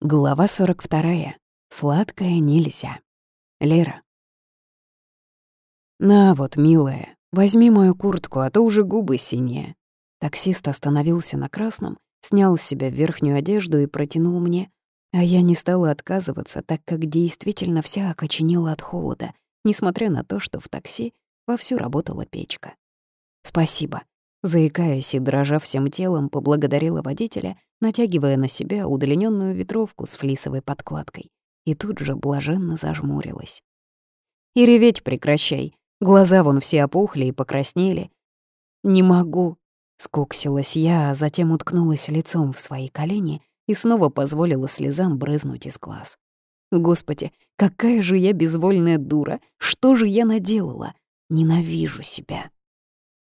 Глава 42. Сладкое нельзя. Лера. «На вот, милая, возьми мою куртку, а то уже губы синие». Таксист остановился на красном, снял с себя верхнюю одежду и протянул мне, а я не стала отказываться, так как действительно вся окоченела от холода, несмотря на то, что в такси вовсю работала печка. «Спасибо», Заикаясь и дрожа всем телом, поблагодарила водителя, натягивая на себя удлиненную ветровку с флисовой подкладкой, и тут же блаженно зажмурилась. «И реветь прекращай, глаза вон все опухли и покраснели». «Не могу», — скуксилась я, а затем уткнулась лицом в свои колени и снова позволила слезам брызнуть из глаз. «Господи, какая же я безвольная дура! Что же я наделала? Ненавижу себя!»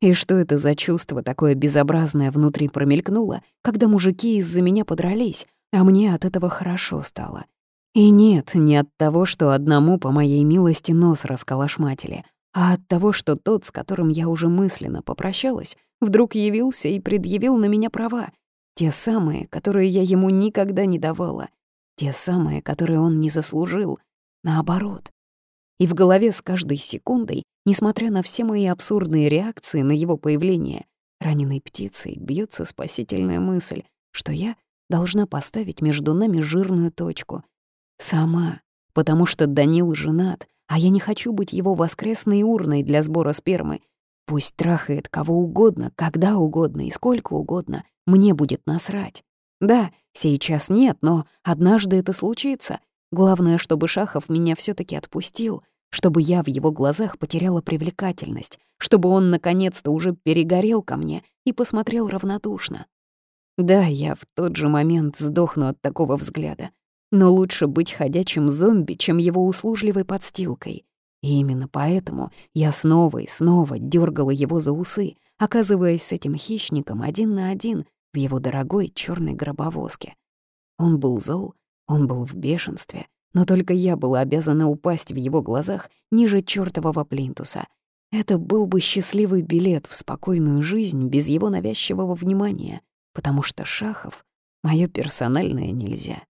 И что это за чувство такое безобразное внутри промелькнуло, когда мужики из-за меня подрались, а мне от этого хорошо стало. И нет, не от того, что одному по моей милости нос расколошматили, а от того, что тот, с которым я уже мысленно попрощалась, вдруг явился и предъявил на меня права. Те самые, которые я ему никогда не давала. Те самые, которые он не заслужил. Наоборот. И в голове с каждой секундой Несмотря на все мои абсурдные реакции на его появление, раненой птицей бьется спасительная мысль, что я должна поставить между нами жирную точку. Сама, потому что Данил женат, а я не хочу быть его воскресной урной для сбора спермы. Пусть трахает кого угодно, когда угодно и сколько угодно, мне будет насрать. Да, сейчас нет, но однажды это случится. Главное, чтобы Шахов меня все таки отпустил — чтобы я в его глазах потеряла привлекательность, чтобы он наконец-то уже перегорел ко мне и посмотрел равнодушно. Да, я в тот же момент сдохну от такого взгляда, но лучше быть ходячим зомби, чем его услужливой подстилкой. И именно поэтому я снова и снова дергала его за усы, оказываясь с этим хищником один на один в его дорогой черной гробовозке. Он был зол, он был в бешенстве, но только я была обязана упасть в его глазах ниже чёртового плинтуса. Это был бы счастливый билет в спокойную жизнь без его навязчивого внимания, потому что Шахов — моё персональное нельзя.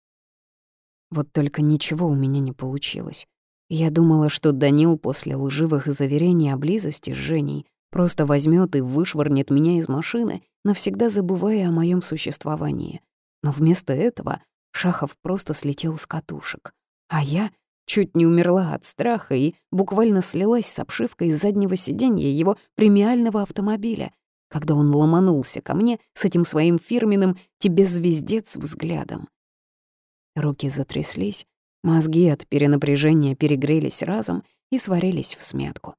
Вот только ничего у меня не получилось. Я думала, что Данил после лживых заверений о близости с Женей просто возьмет и вышвырнет меня из машины, навсегда забывая о моем существовании. Но вместо этого Шахов просто слетел с катушек. А я чуть не умерла от страха и буквально слилась с обшивкой заднего сиденья его премиального автомобиля, когда он ломанулся ко мне с этим своим фирменным «тебе звездец» взглядом. Руки затряслись, мозги от перенапряжения перегрелись разом и сварились в смятку.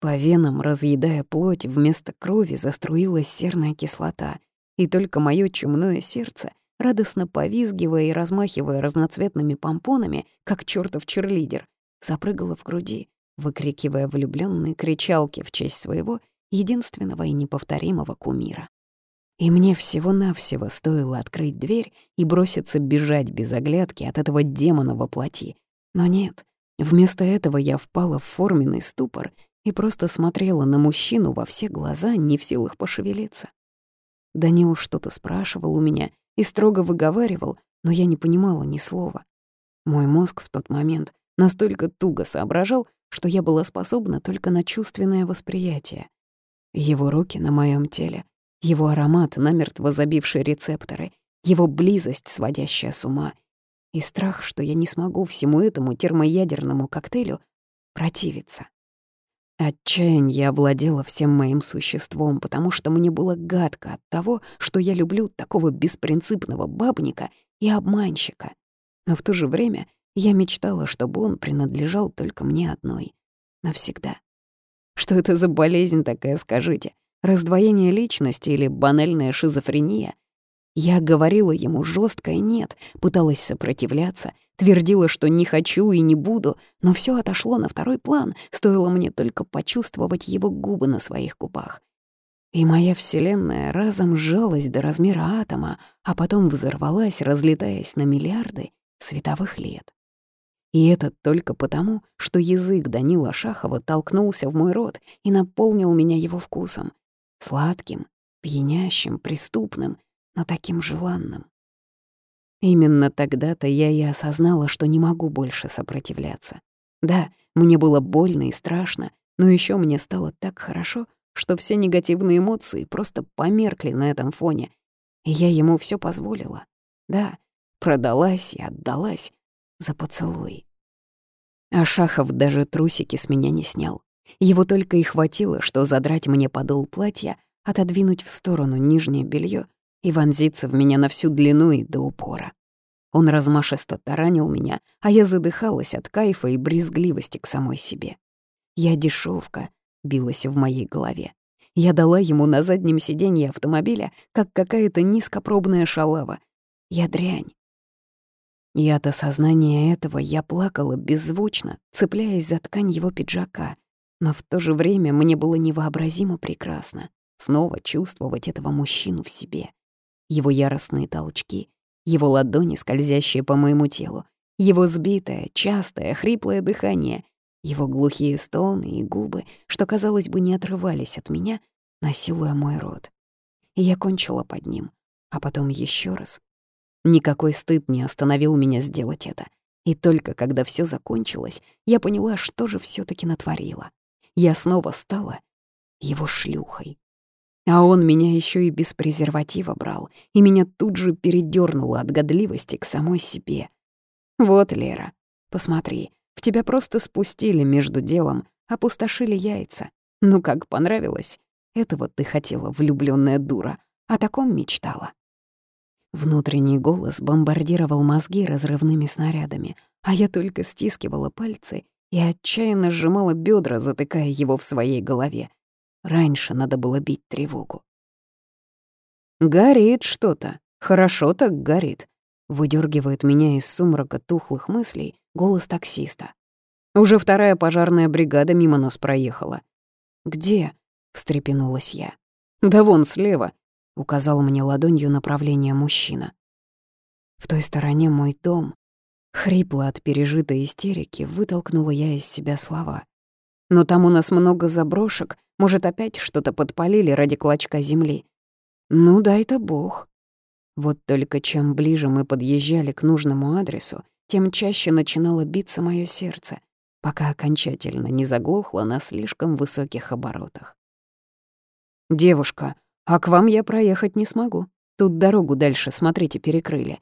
По венам, разъедая плоть, вместо крови заструилась серная кислота, и только моё чумное сердце радостно повизгивая и размахивая разноцветными помпонами, как чертов черлидер, запрыгала в груди, выкрикивая влюбленные кричалки в честь своего единственного и неповторимого кумира. И мне всего-навсего стоило открыть дверь и броситься бежать без оглядки от этого демона во плоти. Но нет, вместо этого я впала в форменный ступор и просто смотрела на мужчину во все глаза, не в силах пошевелиться. Данил что-то спрашивал у меня, и строго выговаривал, но я не понимала ни слова. Мой мозг в тот момент настолько туго соображал, что я была способна только на чувственное восприятие. Его руки на моем теле, его аромат, намертво забивший рецепторы, его близость, сводящая с ума, и страх, что я не смогу всему этому термоядерному коктейлю противиться. Отчаяние овладело всем моим существом, потому что мне было гадко от того, что я люблю такого беспринципного бабника и обманщика. Но в то же время я мечтала, чтобы он принадлежал только мне одной. Навсегда. Что это за болезнь такая, скажите? Раздвоение личности или банальная шизофрения? Я говорила ему жесткое «нет», пыталась сопротивляться, твердила, что не хочу и не буду, но все отошло на второй план, стоило мне только почувствовать его губы на своих губах. И моя вселенная разом сжалась до размера атома, а потом взорвалась, разлетаясь на миллиарды световых лет. И это только потому, что язык Данила Шахова толкнулся в мой рот и наполнил меня его вкусом. Сладким, пьянящим, преступным — но таким желанным. Именно тогда-то я и осознала, что не могу больше сопротивляться. Да, мне было больно и страшно, но еще мне стало так хорошо, что все негативные эмоции просто померкли на этом фоне. И я ему все позволила. Да, продалась и отдалась за поцелуй. А Шахов даже трусики с меня не снял. Его только и хватило, что задрать мне подол платья, отодвинуть в сторону нижнее белье и вонзиться в меня на всю длину и до упора. Он размашисто таранил меня, а я задыхалась от кайфа и брезгливости к самой себе. Я дешевка, билась в моей голове. Я дала ему на заднем сиденье автомобиля, как какая-то низкопробная шалава. Я дрянь. И от осознания этого я плакала беззвучно, цепляясь за ткань его пиджака. Но в то же время мне было невообразимо прекрасно снова чувствовать этого мужчину в себе. Его яростные толчки, его ладони, скользящие по моему телу, его сбитое, частое, хриплое дыхание, его глухие стоны и губы, что, казалось бы, не отрывались от меня, насилуя мой рот. И я кончила под ним, а потом еще раз. Никакой стыд не остановил меня сделать это. И только когда все закончилось, я поняла, что же все таки натворила. Я снова стала его шлюхой. А он меня еще и без презерватива брал, и меня тут же передёрнуло от годливости к самой себе. Вот, Лера, посмотри, в тебя просто спустили между делом, опустошили яйца. Ну как понравилось? Этого ты хотела, влюбленная дура, о таком мечтала. Внутренний голос бомбардировал мозги разрывными снарядами, а я только стискивала пальцы и отчаянно сжимала бедра, затыкая его в своей голове. Раньше надо было бить тревогу. «Горит что-то. Хорошо так горит», — выдергивает меня из сумрака тухлых мыслей голос таксиста. «Уже вторая пожарная бригада мимо нас проехала». «Где?» — встрепенулась я. «Да вон слева», — указал мне ладонью направление мужчина. В той стороне мой дом. Хрипло от пережитой истерики вытолкнула я из себя слова. Но там у нас много заброшек, может, опять что-то подпалили ради клочка земли. Ну, дай-то бог. Вот только чем ближе мы подъезжали к нужному адресу, тем чаще начинало биться мое сердце, пока окончательно не заглохло на слишком высоких оборотах. «Девушка, а к вам я проехать не смогу. Тут дорогу дальше, смотрите, перекрыли».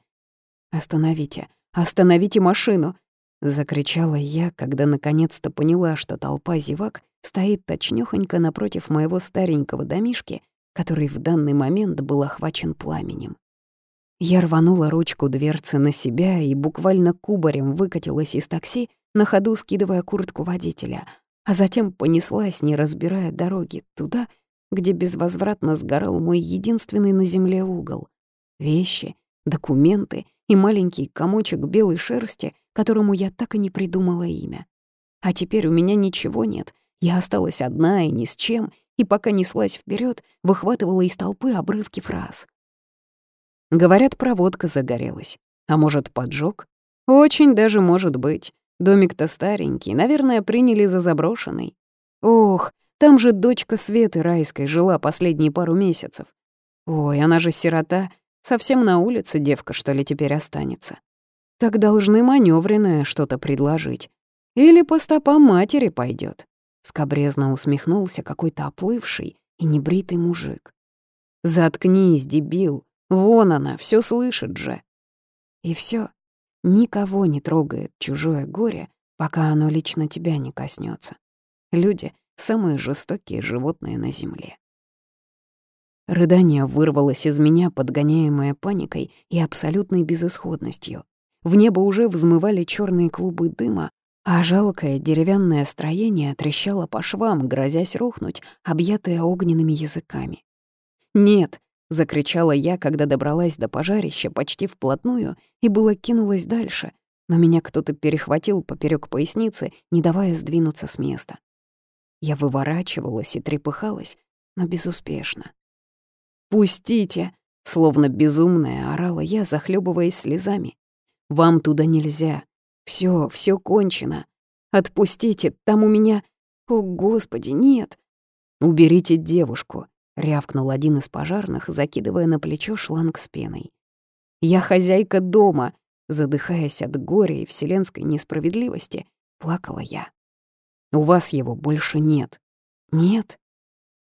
«Остановите, остановите машину!» — закричала я, когда наконец-то поняла, что толпа зевак стоит точнёхонько напротив моего старенького домишки, который в данный момент был охвачен пламенем. Я рванула ручку дверцы на себя и буквально кубарем выкатилась из такси, на ходу скидывая куртку водителя, а затем понеслась, не разбирая дороги, туда, где безвозвратно сгорал мой единственный на земле угол. Вещи, документы и маленький комочек белой шерсти, которому я так и не придумала имя. А теперь у меня ничего нет, я осталась одна и ни с чем, и пока неслась вперед, выхватывала из толпы обрывки фраз. Говорят, проводка загорелась. А может, поджог? Очень даже может быть. Домик-то старенький, наверное, приняли за заброшенный. Ох, там же дочка Светы Райской жила последние пару месяцев. Ой, она же сирота, совсем на улице девка, что ли, теперь останется. Так должны маневренное что-то предложить. Или по стопам матери пойдет. Скобрезно усмехнулся какой-то оплывший и небритый мужик. «Заткнись, дебил! Вон она, все слышит же!» И все. Никого не трогает чужое горе, пока оно лично тебя не коснется. Люди — самые жестокие животные на земле. Рыдание вырвалось из меня, подгоняемое паникой и абсолютной безысходностью. В небо уже взмывали черные клубы дыма, а жалкое деревянное строение трещало по швам, грозясь рухнуть, объятое огненными языками. «Нет!» — закричала я, когда добралась до пожарища почти вплотную и было кинулась дальше, но меня кто-то перехватил поперек поясницы, не давая сдвинуться с места. Я выворачивалась и трепыхалась, но безуспешно. «Пустите!» — словно безумная орала я, захлебываясь слезами. «Вам туда нельзя. Все, все кончено. Отпустите, там у меня... О, Господи, нет. Уберите девушку, рявкнул один из пожарных, закидывая на плечо шланг с пеной. Я хозяйка дома, задыхаясь от горя и вселенской несправедливости, плакала я. У вас его больше нет. Нет.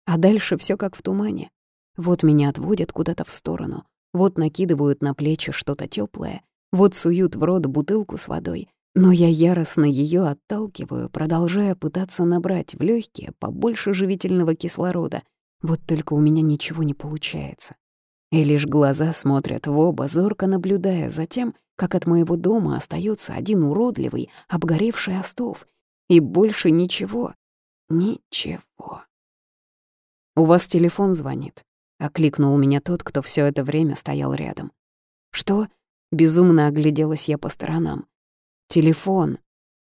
А дальше все как в тумане. Вот меня отводят куда-то в сторону, вот накидывают на плечи что-то теплое, вот суют в рот бутылку с водой, но я яростно ее отталкиваю, продолжая пытаться набрать в легкие побольше живительного кислорода. Вот только у меня ничего не получается. И лишь глаза смотрят в оба, зорко наблюдая за тем, как от моего дома остается один уродливый, обгоревший остов. И больше ничего. Ничего. «У вас телефон звонит», — окликнул меня тот, кто все это время стоял рядом. «Что?» — безумно огляделась я по сторонам. Телефон.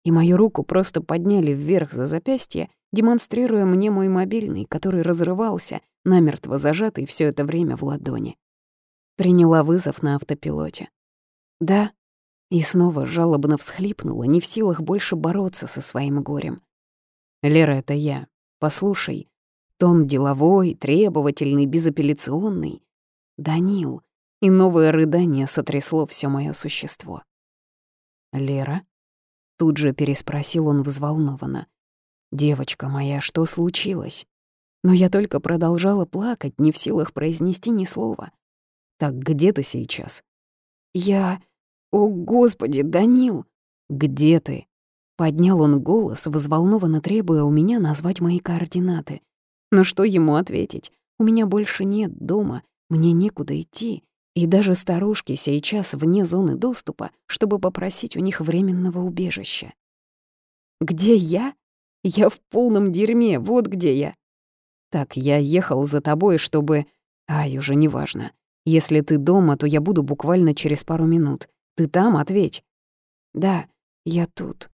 И мою руку просто подняли вверх за запястье, демонстрируя мне мой мобильный, который разрывался, намертво зажатый все это время в ладони. Приняла вызов на автопилоте. «Да». И снова жалобно всхлипнула, не в силах больше бороться со своим горем. «Лера, это я. Послушай. Тон деловой, требовательный, безапелляционный. Данил». И новое рыдание сотрясло все мое существо. «Лера?» Тут же переспросил он взволнованно. «Девочка моя, что случилось?» Но я только продолжала плакать, не в силах произнести ни слова. «Так где ты сейчас?» «Я... О, Господи, Данил!» «Где ты?» Поднял он голос, взволнованно требуя у меня назвать мои координаты. Но что ему ответить? У меня больше нет дома, мне некуда идти. И даже старушки сейчас вне зоны доступа, чтобы попросить у них временного убежища. Где я? Я в полном дерьме, вот где я. Так, я ехал за тобой, чтобы... Ай, уже неважно. Если ты дома, то я буду буквально через пару минут. Ты там, ответь. Да, я тут.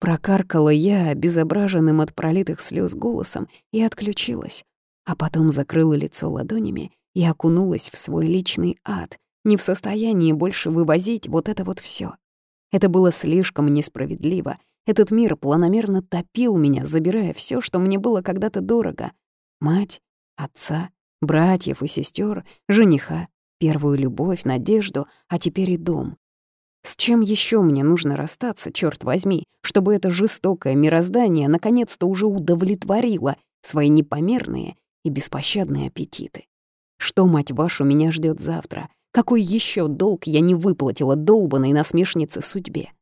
Прокаркала я, обезображенным от пролитых слез голосом, и отключилась. А потом закрыла лицо ладонями и окунулась в свой личный ад, не в состоянии больше вывозить вот это вот все. Это было слишком несправедливо. Этот мир планомерно топил меня, забирая все, что мне было когда-то дорого. Мать, отца, братьев и сестер, жениха, первую любовь, надежду, а теперь и дом. С чем еще мне нужно расстаться, черт возьми, чтобы это жестокое мироздание наконец-то уже удовлетворило свои непомерные и беспощадные аппетиты? Что, мать вашу, меня ждет завтра? Какой еще долг я не выплатила долбанной насмешнице судьбе?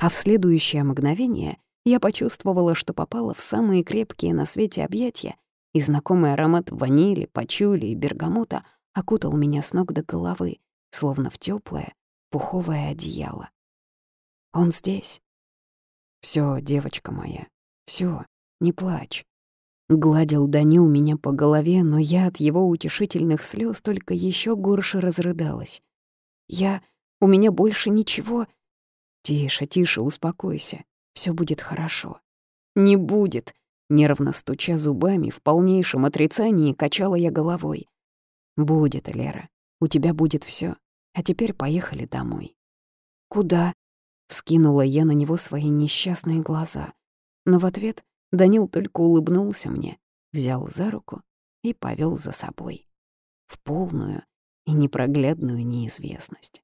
А в следующее мгновение я почувствовала, что попала в самые крепкие на свете объятия, и знакомый аромат ванили, пачули и бергамота окутал меня с ног до головы, словно в теплое пуховое одеяло. Он здесь. Все, девочка моя, все, не плачь. Гладил Данил меня по голове, но я от его утешительных слез только еще горше разрыдалась. Я... У меня больше ничего... Тише, тише, успокойся. Все будет хорошо. Не будет. Нервно стуча зубами, в полнейшем отрицании качала я головой. Будет, Лера. У тебя будет все. А теперь поехали домой. Куда? Вскинула я на него свои несчастные глаза. Но в ответ Данил только улыбнулся мне, взял за руку и повел за собой в полную и непроглядную неизвестность.